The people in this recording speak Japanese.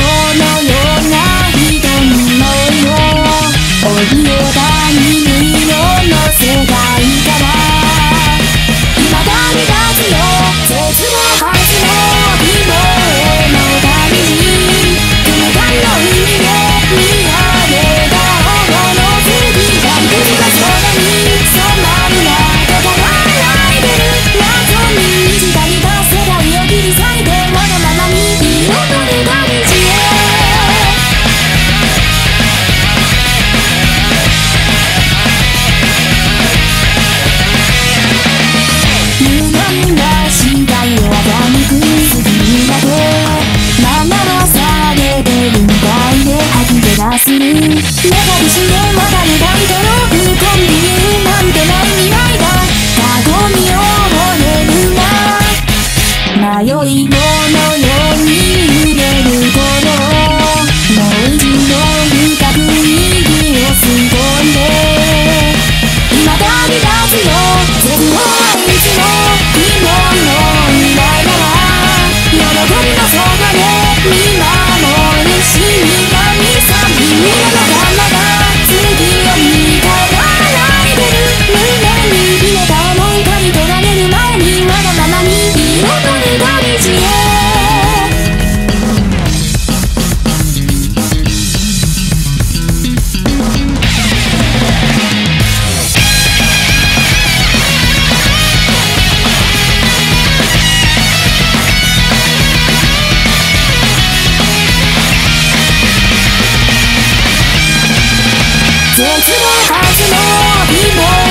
のように瞳の色の迷いもの絶望はずの今